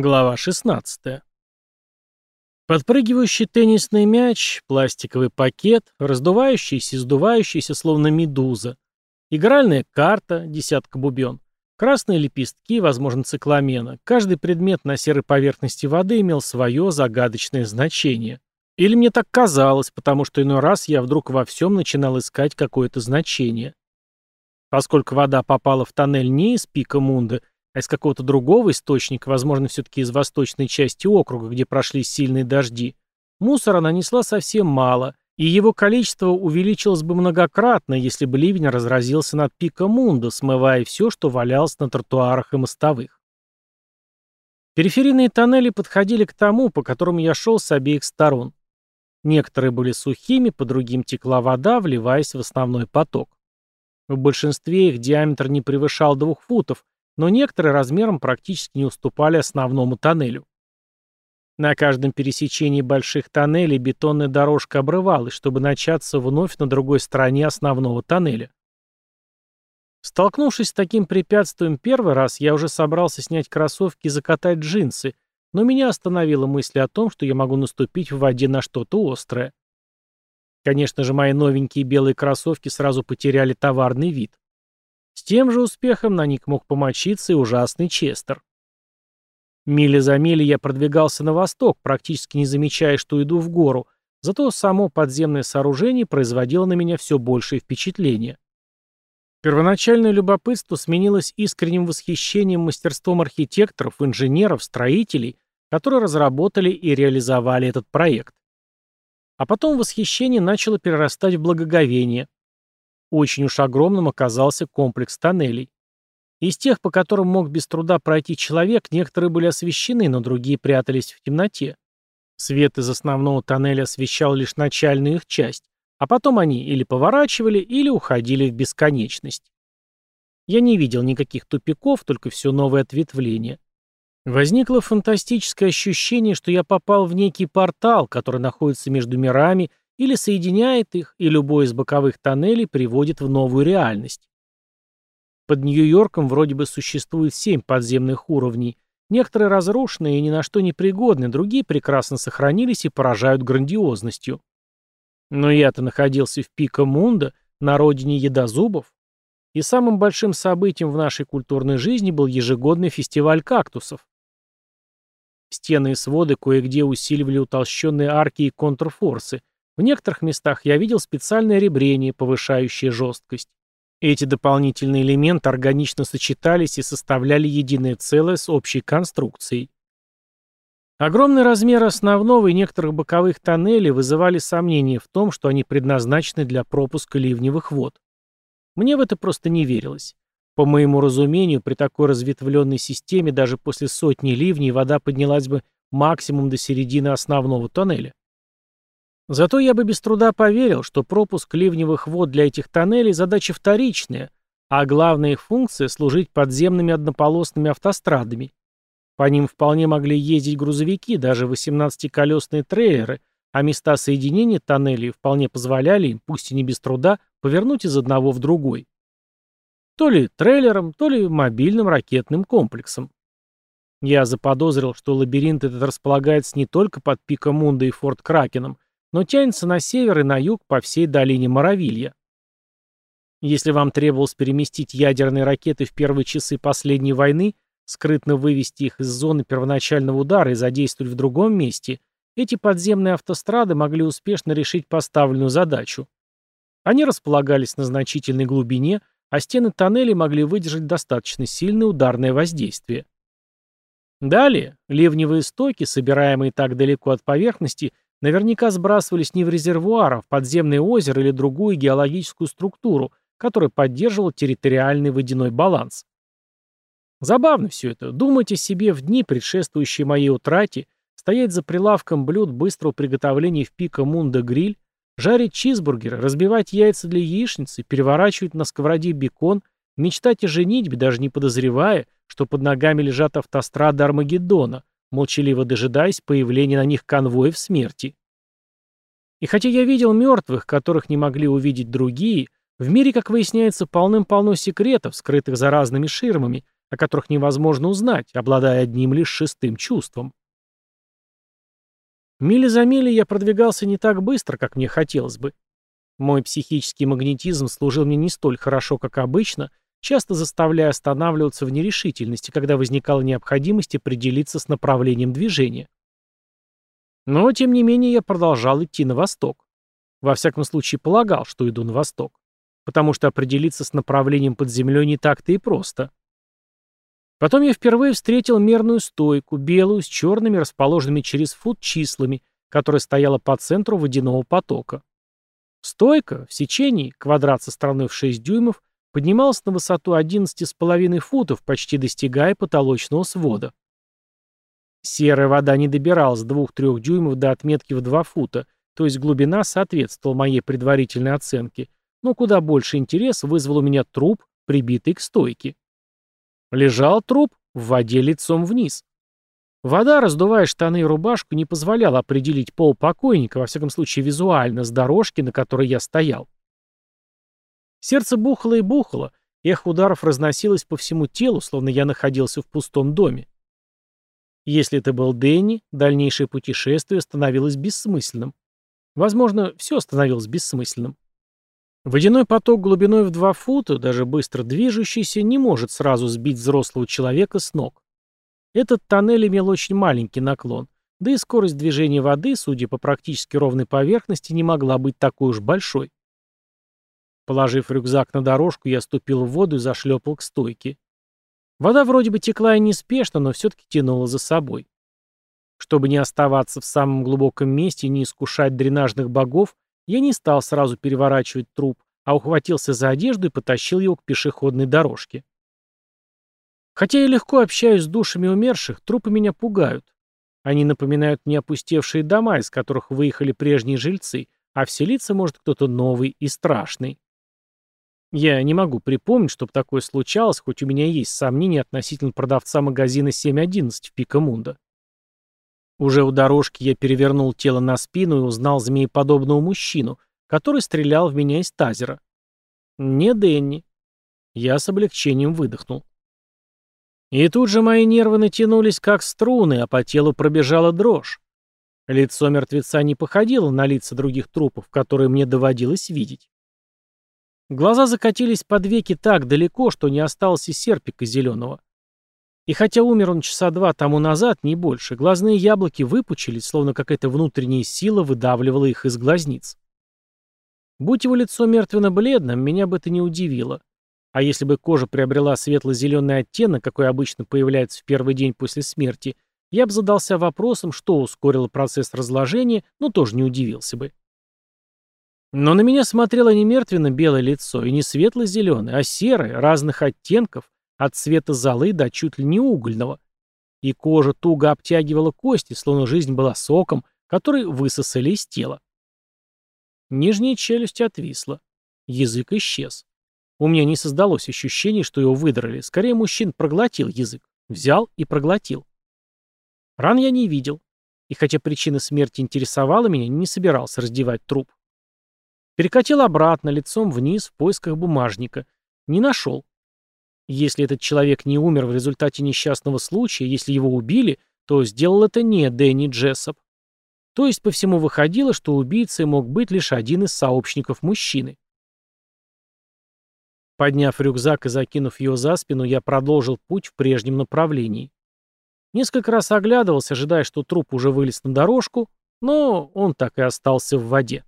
Глава 16. Подпрыгивающий теннисный мяч, пластиковый пакет, раздувающийся и сдувающийся, словно медуза, игральная карта, десятка бубен, красные лепестки, возможно, цикламена. Каждый предмет на серой поверхности воды имел свое загадочное значение. Или мне так казалось, потому что иной раз я вдруг во всем начинал искать какое-то значение. Поскольку вода попала в тоннель не из пика Мунда, а из какого-то другого источника, возможно, все-таки из восточной части округа, где прошли сильные дожди, мусора нанесла совсем мало, и его количество увеличилось бы многократно, если бы ливень разразился над пиком Мунда, смывая все, что валялось на тротуарах и мостовых. Периферийные тоннели подходили к тому, по которому я шел с обеих сторон. Некоторые были сухими, по другим текла вода, вливаясь в основной поток. В большинстве их диаметр не превышал двух футов, но некоторые размером практически не уступали основному тоннелю. На каждом пересечении больших тоннелей бетонная дорожка обрывалась, чтобы начаться вновь на другой стороне основного тоннеля. Столкнувшись с таким препятствием первый раз, я уже собрался снять кроссовки и закатать джинсы, но меня остановила мысль о том, что я могу наступить в воде на что-то острое. Конечно же, мои новенькие белые кроссовки сразу потеряли товарный вид. С тем же успехом на них мог помочиться и ужасный Честер. Мили за мили я продвигался на восток, практически не замечая, что иду в гору, зато само подземное сооружение производило на меня все большее впечатление. Первоначальное любопытство сменилось искренним восхищением мастерством архитекторов, инженеров, строителей, которые разработали и реализовали этот проект. А потом восхищение начало перерастать в благоговение. Очень уж огромным оказался комплекс тоннелей. Из тех, по которым мог без труда пройти человек, некоторые были освещены, но другие прятались в темноте. Свет из основного тоннеля освещал лишь начальную их часть, а потом они или поворачивали, или уходили в бесконечность. Я не видел никаких тупиков, только все новые ответвления. Возникло фантастическое ощущение, что я попал в некий портал, который находится между мирами или соединяет их, и любой из боковых тоннелей приводит в новую реальность. Под Нью-Йорком вроде бы существует семь подземных уровней, некоторые разрушенные и ни на что не пригодны, другие прекрасно сохранились и поражают грандиозностью. Но я-то находился в пика Мунда, на родине едозубов, и самым большим событием в нашей культурной жизни был ежегодный фестиваль кактусов. Стены и своды кое-где усиливали утолщенные арки и контрфорсы, в некоторых местах я видел специальное ребрение, повышающее жесткость. Эти дополнительные элементы органично сочетались и составляли единое целое с общей конструкцией. Огромный размер основного и некоторых боковых тоннелей вызывали сомнения в том, что они предназначены для пропуска ливневых вод. Мне в это просто не верилось. По моему разумению, при такой разветвленной системе даже после сотни ливней вода поднялась бы максимум до середины основного тоннеля. Зато я бы без труда поверил, что пропуск ливневых вод для этих тоннелей – задача вторичная, а главная их функция – служить подземными однополосными автострадами. По ним вполне могли ездить грузовики, даже 18-колесные трейлеры, а места соединения тоннелей вполне позволяли им, пусть и не без труда, повернуть из одного в другой. То ли трейлером, то ли мобильным ракетным комплексом. Я заподозрил, что лабиринт этот располагается не только под Пиком Мунда и Форт Кракеном, но тянется на север и на юг по всей долине Моровилья. Если вам требовалось переместить ядерные ракеты в первые часы последней войны, скрытно вывести их из зоны первоначального удара и задействовать в другом месте, эти подземные автострады могли успешно решить поставленную задачу. Они располагались на значительной глубине, а стены тоннелей могли выдержать достаточно сильное ударное воздействие. Далее, ливневые стоки, собираемые так далеко от поверхности, наверняка сбрасывались не в резервуар, а в подземное озеро или другую геологическую структуру, которая поддерживала территориальный водяной баланс. Забавно все это. Думать о себе в дни, предшествующие моей утрате, стоять за прилавком блюд быстрого приготовления в пика Мунда гриль, жарить чизбургеры, разбивать яйца для яичницы, переворачивать на сковороде бекон, мечтать о женитьбе, даже не подозревая, что под ногами лежат автострады Армагеддона, молчаливо дожидаясь появления на них конвоев смерти. И хотя я видел мертвых, которых не могли увидеть другие, в мире, как выясняется, полным-полно секретов, скрытых за разными ширмами, о которых невозможно узнать, обладая одним лишь шестым чувством. Мили за милей я продвигался не так быстро, как мне хотелось бы. Мой психический магнетизм служил мне не столь хорошо, как обычно, часто заставляя останавливаться в нерешительности, когда возникала необходимость определиться с направлением движения. Но, тем не менее, я продолжал идти на восток. Во всяком случае, полагал, что иду на восток. Потому что определиться с направлением под землей не так-то и просто. Потом я впервые встретил мерную стойку, белую, с черными, расположенными через фут числами, которая стояла по центру водяного потока. Стойка, в сечении, квадрат со стороной в 6 дюймов, поднималась на высоту 11,5 футов, почти достигая потолочного свода. Серая вода не добиралась 2-3 дюймов до отметки в 2 фута, то есть глубина соответствовала моей предварительной оценке, но куда больше интерес вызвал у меня труп, прибитый к стойке. Лежал труп в воде лицом вниз. Вода, раздувая штаны и рубашку, не позволяла определить пол покойника, во всяком случае визуально, с дорожки, на которой я стоял. Сердце бухало и бухало, эхо ударов разносилось по всему телу, словно я находился в пустом доме. Если это был Дэнни, дальнейшее путешествие становилось бессмысленным. Возможно, все становилось бессмысленным. Водяной поток глубиной в 2 фута, даже быстро движущийся, не может сразу сбить взрослого человека с ног. Этот тоннель имел очень маленький наклон, да и скорость движения воды, судя по практически ровной поверхности, не могла быть такой уж большой. Положив рюкзак на дорожку, я ступил в воду и зашлепал к стойке. Вода вроде бы текла и неспешно, но все-таки тянула за собой. Чтобы не оставаться в самом глубоком месте и не искушать дренажных богов, я не стал сразу переворачивать труп, а ухватился за одежду и потащил его к пешеходной дорожке. Хотя я легко общаюсь с душами умерших, трупы меня пугают. Они напоминают мне опустевшие дома, из которых выехали прежние жильцы, а вселиться может кто-то новый и страшный. Я не могу припомнить, чтобы такое случалось, хоть у меня есть сомнения относительно продавца магазина 7.11 в Пикамунда. Уже у дорожки я перевернул тело на спину и узнал змееподобного мужчину, который стрелял в меня из тазера. Не Дэнни. Я с облегчением выдохнул. И тут же мои нервы натянулись как струны, а по телу пробежала дрожь. Лицо мертвеца не походило на лица других трупов, которые мне доводилось видеть. Глаза закатились под веки так далеко, что не осталось и серпика зеленого. И хотя умер он часа два тому назад, не больше, глазные яблоки выпучились, словно какая-то внутренняя сила выдавливала их из глазниц. Будь его лицо мертвенно-бледным, меня бы это не удивило. А если бы кожа приобрела светло-зеленый оттенок, какой обычно появляется в первый день после смерти, я бы задался вопросом, что ускорило процесс разложения, но тоже не удивился бы. Но на меня смотрело не мертвенно-белое лицо и не светло-зеленое, а серое, разных оттенков, от цвета золы до чуть ли не угольного. И кожа туго обтягивала кости, словно жизнь была соком, который высосали из тела. Нижняя челюсть отвисла. Язык исчез. У меня не создалось ощущение, что его выдрали. Скорее, мужчин проглотил язык. Взял и проглотил. Ран я не видел. И хотя причина смерти интересовала меня, не собирался раздевать труп. Перекатил обратно, лицом вниз, в поисках бумажника. Не нашел. Если этот человек не умер в результате несчастного случая, если его убили, то сделал это не Дэнни Джессоп. То есть по всему выходило, что убийцей мог быть лишь один из сообщников мужчины. Подняв рюкзак и закинув его за спину, я продолжил путь в прежнем направлении. Несколько раз оглядывался, ожидая, что труп уже вылез на дорожку, но он так и остался в воде.